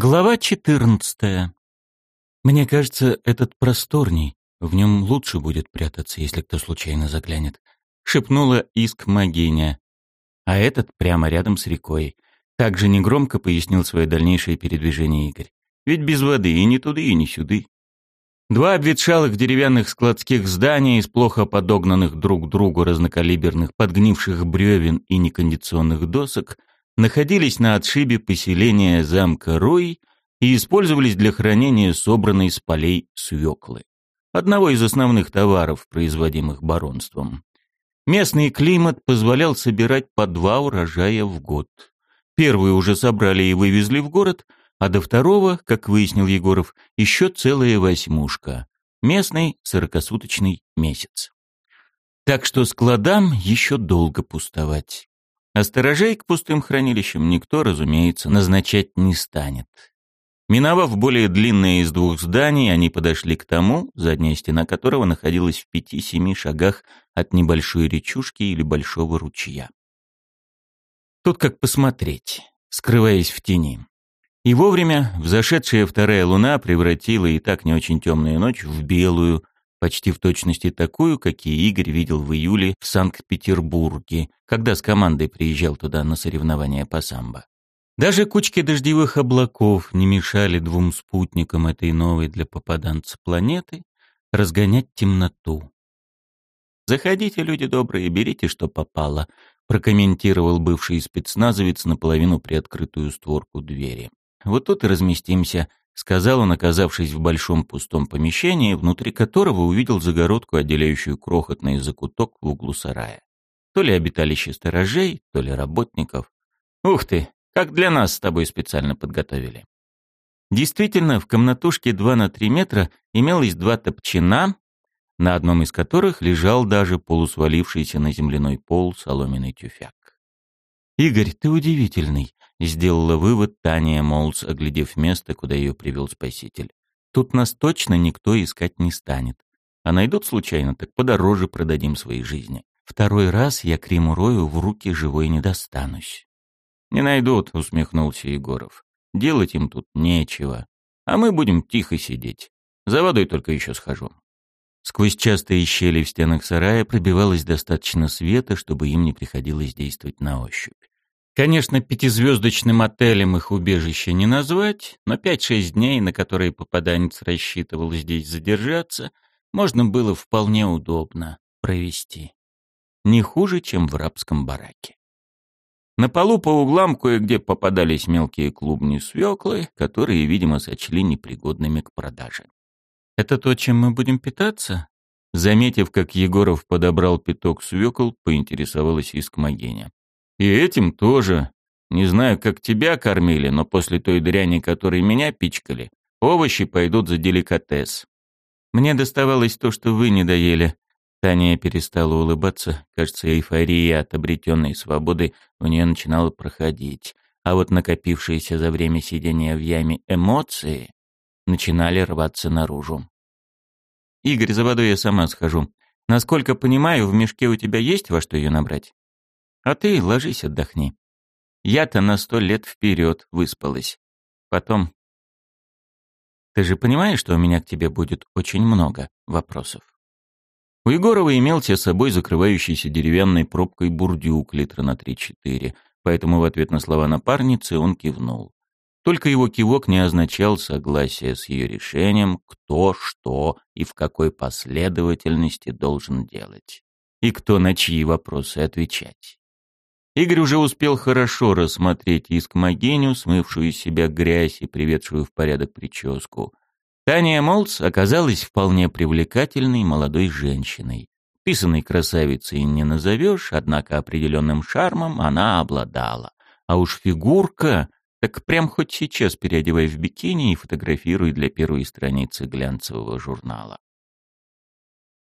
Глава 14. Мне кажется, этот просторней. В нем лучше будет прятаться, если кто случайно заглянет, шепнула иск Магиня. А этот прямо рядом с рекой. Также негромко пояснил свое дальнейшее передвижение Игорь. Ведь без воды и ни туды, и ни сюды. Два обветшалых деревянных складских здания из плохо подогнанных друг к другу разнокалиберных подгнивших бревен и некондиционных досок находились на отшибе поселения замка Рой и использовались для хранения собранной с полей свеклы, одного из основных товаров, производимых баронством. Местный климат позволял собирать по два урожая в год. Первый уже собрали и вывезли в город, а до второго, как выяснил Егоров, еще целая восьмушка. Местный сорокасуточный месяц. Так что складам еще долго пустовать. А сторожей к пустым хранилищам никто, разумеется, назначать не станет. Миновав более длинное из двух зданий, они подошли к тому, задняя стена которого находилась в пяти-семи шагах от небольшой речушки или большого ручья. Тут как посмотреть, скрываясь в тени. И вовремя взошедшая вторая луна превратила и так не очень темную ночь в белую, почти в точности такую, какие Игорь видел в июле в Санкт-Петербурге, когда с командой приезжал туда на соревнования по самбо. Даже кучки дождевых облаков не мешали двум спутникам этой новой для попаданца планеты разгонять темноту. «Заходите, люди добрые, берите, что попало», прокомментировал бывший спецназовец наполовину приоткрытую створку двери. «Вот тут и разместимся сказал он, оказавшись в большом пустом помещении, внутри которого увидел загородку, отделяющую крохотный закуток в углу сарая. То ли обиталище сторожей, то ли работников. Ух ты, как для нас с тобой специально подготовили. Действительно, в комнатушке 2 на 3 метра имелось два топчина, на одном из которых лежал даже полусвалившийся на земляной пол соломенный тюфяк. «Игорь, ты удивительный», Сделала вывод Таня Молс, оглядев место, куда ее привел спаситель. Тут нас точно никто искать не станет. А найдут случайно, так подороже продадим свои жизни. Второй раз я Криму Рою в руки живой не достанусь. «Не найдут», — усмехнулся Егоров. «Делать им тут нечего. А мы будем тихо сидеть. За водой только еще схожу». Сквозь частые щели в стенах сарая пробивалось достаточно света, чтобы им не приходилось действовать на ощупь. Конечно, пятизвездочным отелем их убежище не назвать, но пять-шесть дней, на которые попаданец рассчитывал здесь задержаться, можно было вполне удобно провести. Не хуже, чем в рабском бараке. На полу по углам кое-где попадались мелкие клубни свеклы, которые, видимо, сочли непригодными к продаже. «Это то, чем мы будем питаться?» Заметив, как Егоров подобрал пяток свекол, поинтересовалась Искмогеня. И этим тоже. Не знаю, как тебя кормили, но после той дряни, которой меня пичкали, овощи пойдут за деликатес. Мне доставалось то, что вы не доели. Таня перестала улыбаться. Кажется, эйфория от обретенной свободы у нее начинала проходить. А вот накопившиеся за время сидения в яме эмоции начинали рваться наружу. «Игорь, за водой я сама схожу. Насколько понимаю, в мешке у тебя есть во что ее набрать?» А ты ложись отдохни. Я-то на сто лет вперед выспалась. Потом... Ты же понимаешь, что у меня к тебе будет очень много вопросов? У Егорова имелся с собой закрывающийся деревянной пробкой бурдюк литра на 3-4, поэтому в ответ на слова напарницы он кивнул. Только его кивок не означал согласие с ее решением, кто, что и в какой последовательности должен делать, и кто на чьи вопросы отвечать. Игорь уже успел хорошо рассмотреть искмогеню, смывшую из себя грязь и приведшую в порядок прическу. Таня Молц оказалась вполне привлекательной молодой женщиной. Писанной красавицей не назовешь, однако определенным шармом она обладала. А уж фигурка, так прям хоть сейчас переодевай в бикини и фотографируй для первой страницы глянцевого журнала.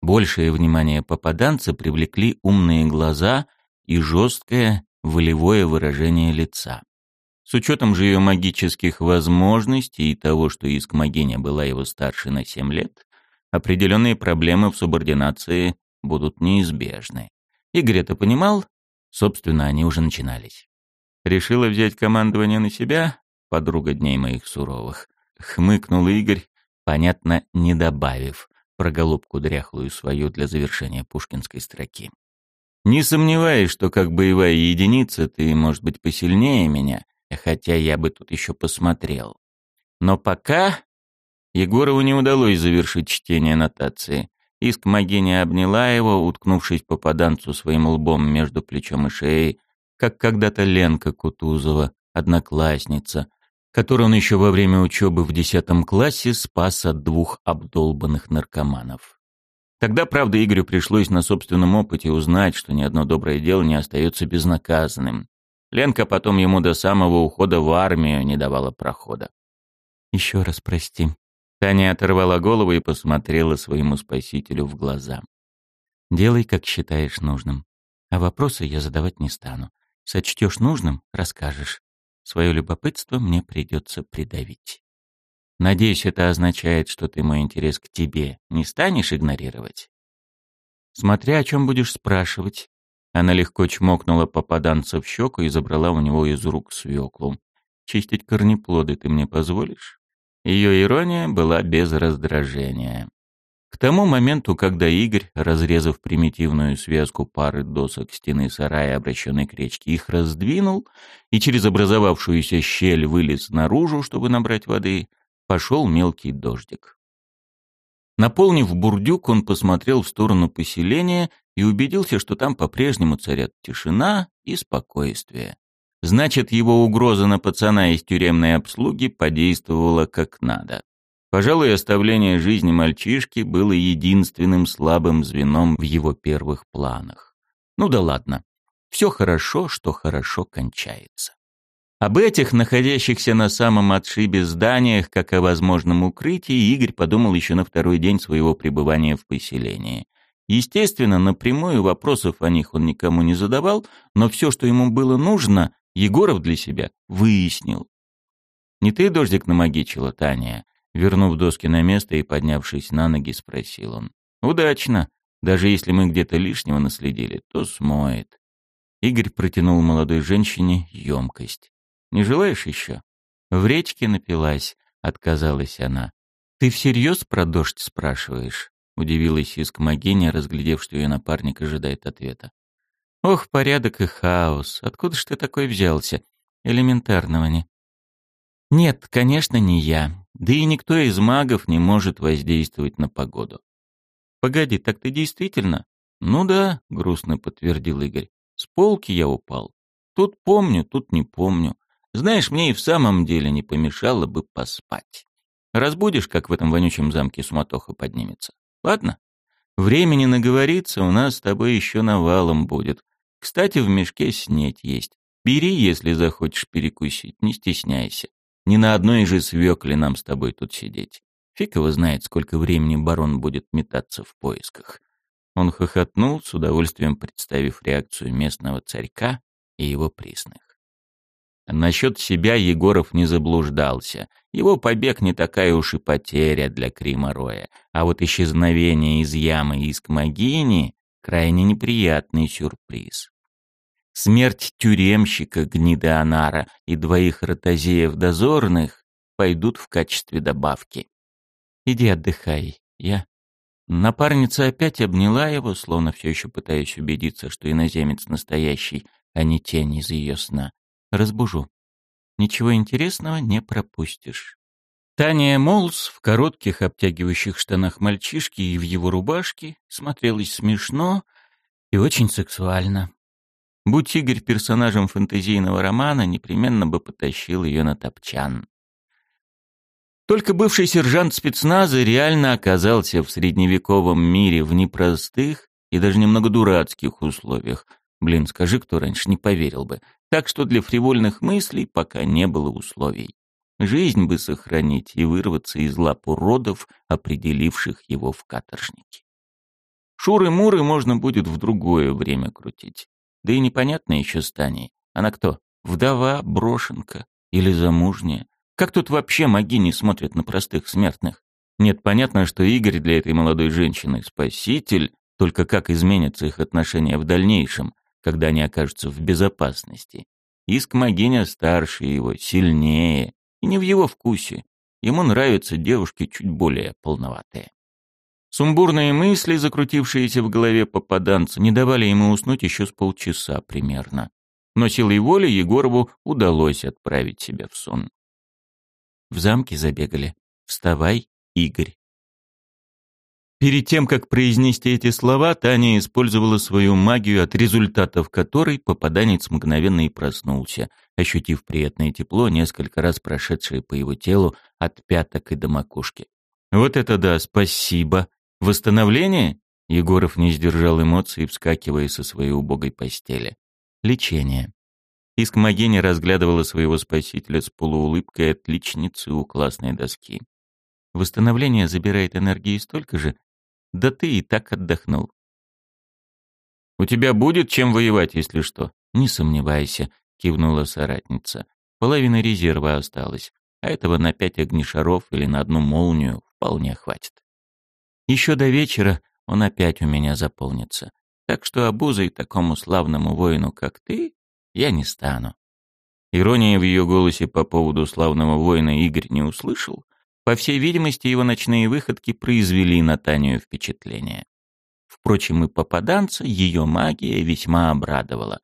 Большее внимание попаданца привлекли умные глаза — и жесткое, волевое выражение лица. С учетом же ее магических возможностей и того, что Искмогиня была его старше на семь лет, определенные проблемы в субординации будут неизбежны. Игорь это понимал, собственно, они уже начинались. Решила взять командование на себя? подруга дней моих суровых. Хмыкнул Игорь, понятно, не добавив про голубку дряхлую свою для завершения пушкинской строки. Не сомневаюсь, что как боевая единица ты, может быть, посильнее меня, хотя я бы тут еще посмотрел. Но пока Егорову не удалось завершить чтение нотации. Иск Магиня обняла его, уткнувшись попаданцу своим лбом между плечом и шеей, как когда-то Ленка Кутузова, одноклассница, которую он еще во время учебы в десятом классе спас от двух обдолбанных наркоманов. Тогда, правда, Игорю пришлось на собственном опыте узнать, что ни одно доброе дело не остается безнаказанным. Ленка потом ему до самого ухода в армию не давала прохода. «Еще раз прости». Таня оторвала голову и посмотрела своему спасителю в глаза. «Делай, как считаешь нужным. А вопросы я задавать не стану. Сочтешь нужным — расскажешь. Свое любопытство мне придется придавить. Надеюсь, это означает, что ты мой интерес к тебе не станешь игнорировать? Смотря о чем будешь спрашивать. Она легко чмокнула попаданца в щеку и забрала у него из рук свеклу. «Чистить корнеплоды ты мне позволишь?» Ее ирония была без раздражения. К тому моменту, когда Игорь, разрезав примитивную связку пары досок стены сарая, обращенной к речке, их раздвинул и через образовавшуюся щель вылез наружу, чтобы набрать воды, пошел мелкий дождик. Наполнив бурдюк, он посмотрел в сторону поселения и убедился, что там по-прежнему царят тишина и спокойствие. Значит, его угроза на пацана из тюремной обслуги подействовала как надо. Пожалуй, оставление жизни мальчишки было единственным слабым звеном в его первых планах. Ну да ладно. Все хорошо, что хорошо кончается. Об этих, находящихся на самом отшибе зданиях, как о возможном укрытии, Игорь подумал еще на второй день своего пребывания в поселении. Естественно, напрямую вопросов о них он никому не задавал, но все, что ему было нужно, Егоров для себя выяснил. «Не ты дождик намагичила, Таня?» Вернув доски на место и поднявшись на ноги, спросил он. «Удачно. Даже если мы где-то лишнего наследили, то смоет». Игорь протянул молодой женщине емкость. «Не желаешь еще?» «В речке напилась», — отказалась она. «Ты всерьез про дождь спрашиваешь?» — удивилась Искмогиня, разглядев, что ее напарник ожидает ответа. «Ох, порядок и хаос. Откуда ж ты такой взялся? Элементарного не». «Нет, конечно, не я. Да и никто из магов не может воздействовать на погоду. Погоди, так ты действительно? Ну да, грустно подтвердил Игорь. С полки я упал. Тут помню, тут не помню. Знаешь, мне и в самом деле не помешало бы поспать. Разбудишь, как в этом вонючем замке суматоха поднимется. Ладно? Времени наговориться у нас с тобой еще навалом будет. Кстати, в мешке снеть есть. Бери, если захочешь перекусить, не стесняйся. Не на одной же свекле нам с тобой тут сидеть. Фиг его знает, сколько времени барон будет метаться в поисках. Он хохотнул, с удовольствием представив реакцию местного царька и его присных. Насчет себя Егоров не заблуждался. Его побег не такая уж и потеря для Крима Роя. А вот исчезновение из ямы из Кмагини — крайне неприятный сюрприз. Смерть тюремщика гнида Анара и двоих ротозеев дозорных пойдут в качестве добавки. Иди отдыхай, я. Напарница опять обняла его, словно все еще пытаясь убедиться, что иноземец настоящий, а не тень из ее сна. Разбужу. Ничего интересного не пропустишь. Таня Молс в коротких обтягивающих штанах мальчишки и в его рубашке смотрелась смешно и очень сексуально. Будь Игорь персонажем фэнтезийного романа, непременно бы потащил ее на топчан. Только бывший сержант спецназа реально оказался в средневековом мире в непростых и даже немного дурацких условиях. Блин, скажи, кто раньше не поверил бы. Так что для фривольных мыслей пока не было условий. Жизнь бы сохранить и вырваться из лап уродов, определивших его в каторжники. Шуры-муры можно будет в другое время крутить. Да и непонятно еще с Таней. Она кто? Вдова, брошенка или замужняя? Как тут вообще маги не смотрят на простых смертных? Нет, понятно, что Игорь для этой молодой женщины спаситель, только как изменятся их отношения в дальнейшем, когда они окажутся в безопасности. Иск Магиня старше его, сильнее, Не в его вкусе. Ему нравятся девушки чуть более полноватые. Сумбурные мысли, закрутившиеся в голове попаданца, не давали ему уснуть еще с полчаса примерно. Но силой воли Егорову удалось отправить себя в сон. В замке забегали. «Вставай, Игорь». Перед тем, как произнести эти слова, Таня использовала свою магию, от результатов которой попаданец мгновенно и проснулся, ощутив приятное тепло, несколько раз прошедшее по его телу от пяток и до макушки. «Вот это да, спасибо! Восстановление?» Егоров не сдержал эмоций, вскакивая со своей убогой постели. «Лечение». Искмогеня разглядывала своего спасителя с полуулыбкой отличницы у классной доски. «Восстановление забирает энергии столько же, да ты и так отдохнул. «У тебя будет чем воевать, если что?» «Не сомневайся», — кивнула соратница. «Половина резерва осталась, а этого на пять огнешаров или на одну молнию вполне хватит. Еще до вечера он опять у меня заполнится, так что обузой такому славному воину, как ты, я не стану». Иронии в ее голосе по поводу славного воина Игорь не услышал, по всей видимости, его ночные выходки произвели на Таню впечатление. Впрочем, и попаданца ее магия весьма обрадовала.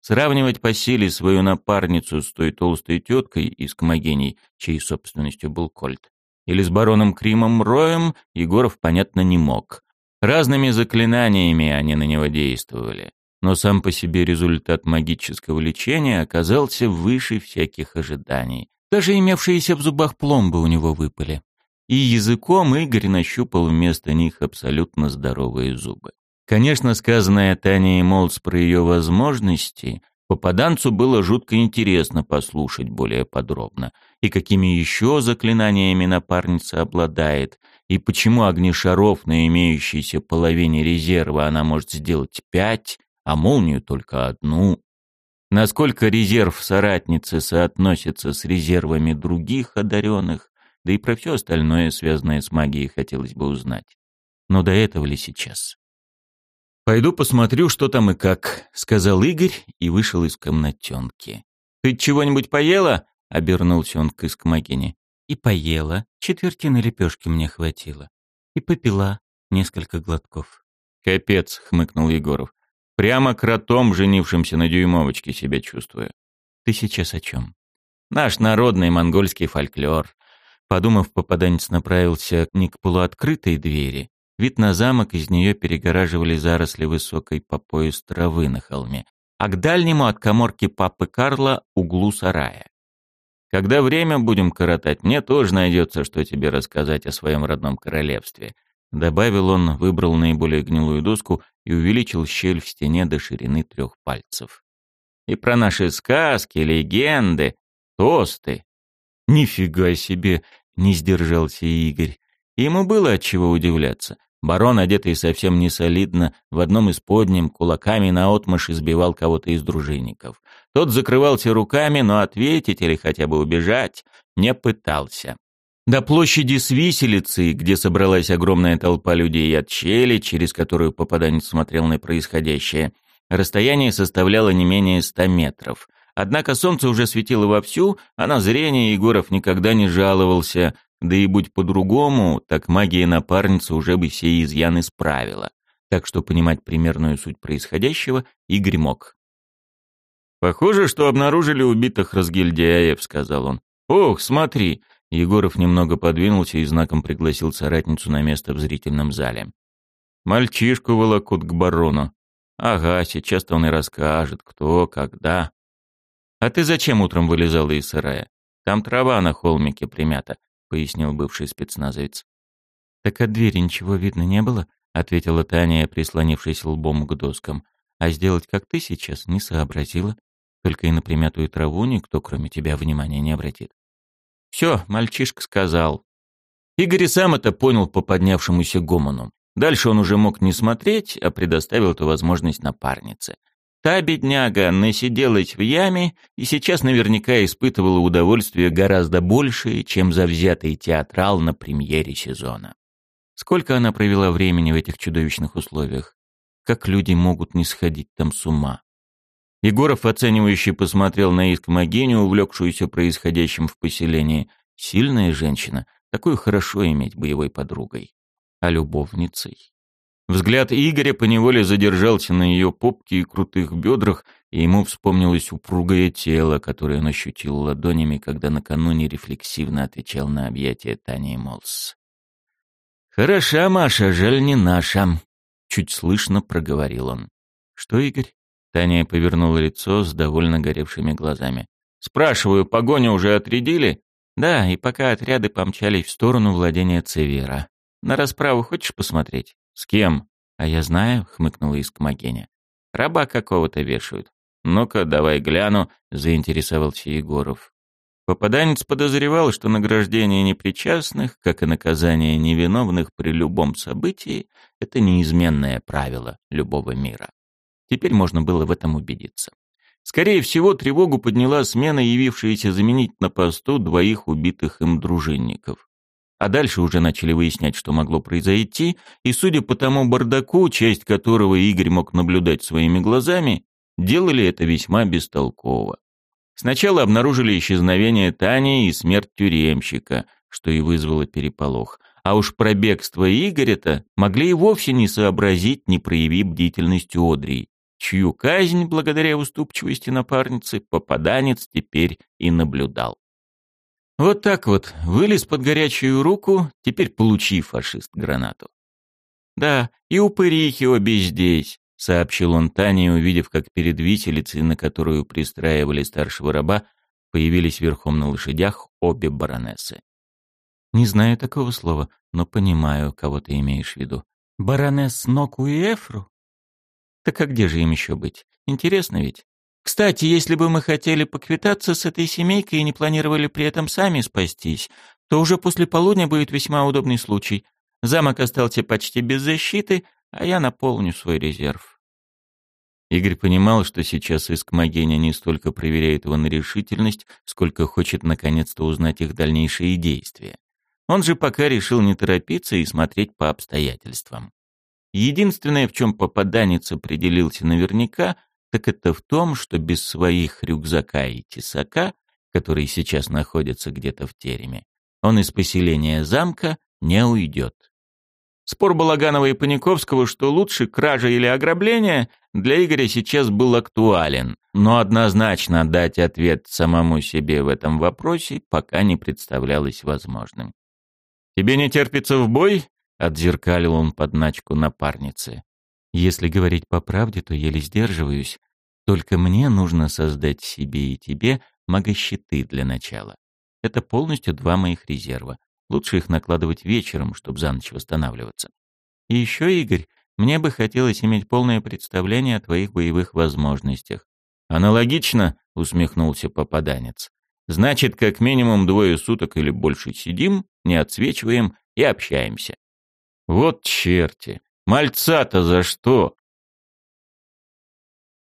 Сравнивать по силе свою напарницу с той толстой теткой из Комогений, чьей собственностью был Кольт, или с бароном Кримом Роем, Егоров, понятно, не мог. Разными заклинаниями они на него действовали, но сам по себе результат магического лечения оказался выше всяких ожиданий. Даже имевшиеся в зубах пломбы у него выпали. И языком Игорь нащупал вместо них абсолютно здоровые зубы. Конечно, сказанное Таней Молц про ее возможности, попаданцу было жутко интересно послушать более подробно. И какими еще заклинаниями напарница обладает, и почему огнешаров на имеющейся половине резерва она может сделать пять, а молнию только одну. Насколько резерв соратницы соотносится с резервами других одаренных, да и про все остальное, связанное с магией, хотелось бы узнать. Но до этого ли сейчас? «Пойду посмотрю, что там и как», — сказал Игорь и вышел из комнатенки. «Ты чего-нибудь поела?» — обернулся он к Искмогине. «И поела. Четвертины лепешки мне хватило. И попила несколько глотков». «Капец», — хмыкнул Егоров. Прямо кротом, женившимся на дюймовочке, себя чувствую. Ты сейчас о чем? Наш народный монгольский фольклор. Подумав, попаданец направился не к полуоткрытой двери. Вид на замок из нее перегораживали заросли высокой по пояс травы на холме, а к дальнему от коморки папы Карла углу сарая. Когда время будем коротать, мне тоже найдется, что тебе рассказать о своем родном королевстве. Добавил он, выбрал наиболее гнилую доску и увеличил щель в стене до ширины трех пальцев. И про наши сказки, легенды, тосты. Нифига себе, не сдержался Игорь. Ему было от чего удивляться. Барон, одетый совсем не солидно, в одном из подним кулаками наотмашь избивал кого-то из дружинников. Тот закрывался руками, но ответить или хотя бы убежать не пытался. До площади с виселицей, где собралась огромная толпа людей от щели, через которую попаданец смотрел на происходящее, расстояние составляло не менее ста метров. Однако солнце уже светило вовсю, а на зрение Егоров никогда не жаловался, да и будь по-другому, так магия напарницы уже бы все изъяны исправила. Так что понимать примерную суть происходящего Игорь мог. «Похоже, что обнаружили убитых разгильдяев», — сказал он. «Ох, смотри, Егоров немного подвинулся и знаком пригласил соратницу на место в зрительном зале. «Мальчишку волокут к барону. Ага, сейчас-то он и расскажет, кто, когда». «А ты зачем утром вылезала из сарая? Там трава на холмике примята», — пояснил бывший спецназовец. «Так от двери ничего видно не было?» — ответила Таня, прислонившись лбом к доскам. «А сделать, как ты сейчас, не сообразила. Только и на примятую траву никто, кроме тебя, внимания не обратит. Все, мальчишка сказал. Игорь и сам это понял по поднявшемуся гомону. Дальше он уже мог не смотреть, а предоставил эту возможность напарнице. Та бедняга насиделась в яме и сейчас наверняка испытывала удовольствие гораздо большее, чем завзятый театрал на премьере сезона. Сколько она провела времени в этих чудовищных условиях? Как люди могут не сходить там с ума? Егоров оценивающе посмотрел на иск Магеню, увлекшуюся происходящим в поселении. Сильная женщина, такую хорошо иметь боевой подругой. А любовницей? Взгляд Игоря поневоле задержался на ее попке и крутых бедрах, и ему вспомнилось упругое тело, которое он ощутил ладонями, когда накануне рефлексивно отвечал на объятия Тани Молс. «Хороша, Маша, жаль не наша», — чуть слышно проговорил он. «Что, Игорь?» Таня повернула лицо с довольно горевшими глазами. «Спрашиваю, погоню уже отрядили?» «Да, и пока отряды помчались в сторону владения Цевера. На расправу хочешь посмотреть?» «С кем?» «А я знаю», — хмыкнула Искмогеня. «Раба какого-то вешают». «Ну-ка, давай гляну», — заинтересовался Егоров. Попаданец подозревал, что награждение непричастных, как и наказание невиновных при любом событии, это неизменное правило любого мира. Теперь можно было в этом убедиться. Скорее всего, тревогу подняла смена, явившаяся заменить на посту двоих убитых им дружинников. А дальше уже начали выяснять, что могло произойти, и, судя по тому бардаку, часть которого Игорь мог наблюдать своими глазами, делали это весьма бестолково. Сначала обнаружили исчезновение Тани и смерть тюремщика, что и вызвало переполох. А уж про бегство Игоря-то могли и вовсе не сообразить, не проявив бдительность Одрии, чью казнь, благодаря уступчивости напарницы, попаданец теперь и наблюдал. Вот так вот, вылез под горячую руку, теперь получи, фашист, гранату. Да, и упырихи обе здесь, сообщил он Тане, увидев, как перед виселицей, на которую пристраивали старшего раба, появились верхом на лошадях обе баронессы. Не знаю такого слова, но понимаю, кого ты имеешь в виду. Баронесс Ноку и Эфру? Так а где же им еще быть? Интересно ведь? Кстати, если бы мы хотели поквитаться с этой семейкой и не планировали при этом сами спастись, то уже после полудня будет весьма удобный случай. Замок остался почти без защиты, а я наполню свой резерв. Игорь понимал, что сейчас иск Магеня не столько проверяет его на решительность, сколько хочет наконец-то узнать их дальнейшие действия. Он же пока решил не торопиться и смотреть по обстоятельствам. Единственное, в чем попаданец определился наверняка, так это в том, что без своих рюкзака и тесака, которые сейчас находятся где-то в тереме, он из поселения замка не уйдет. Спор Балаганова и Паниковского, что лучше кража или ограбление, для Игоря сейчас был актуален, но однозначно дать ответ самому себе в этом вопросе пока не представлялось возможным. «Тебе не терпится в бой?» — отзеркалил он подначку напарницы. Если говорить по правде, то еле сдерживаюсь. Только мне нужно создать себе и тебе магощиты для начала. Это полностью два моих резерва. Лучше их накладывать вечером, чтобы за ночь восстанавливаться. И еще, Игорь, мне бы хотелось иметь полное представление о твоих боевых возможностях. Аналогично, усмехнулся попаданец. Значит, как минимум двое суток или больше сидим, не отсвечиваем и общаемся. Вот черти! Мальца-то за что?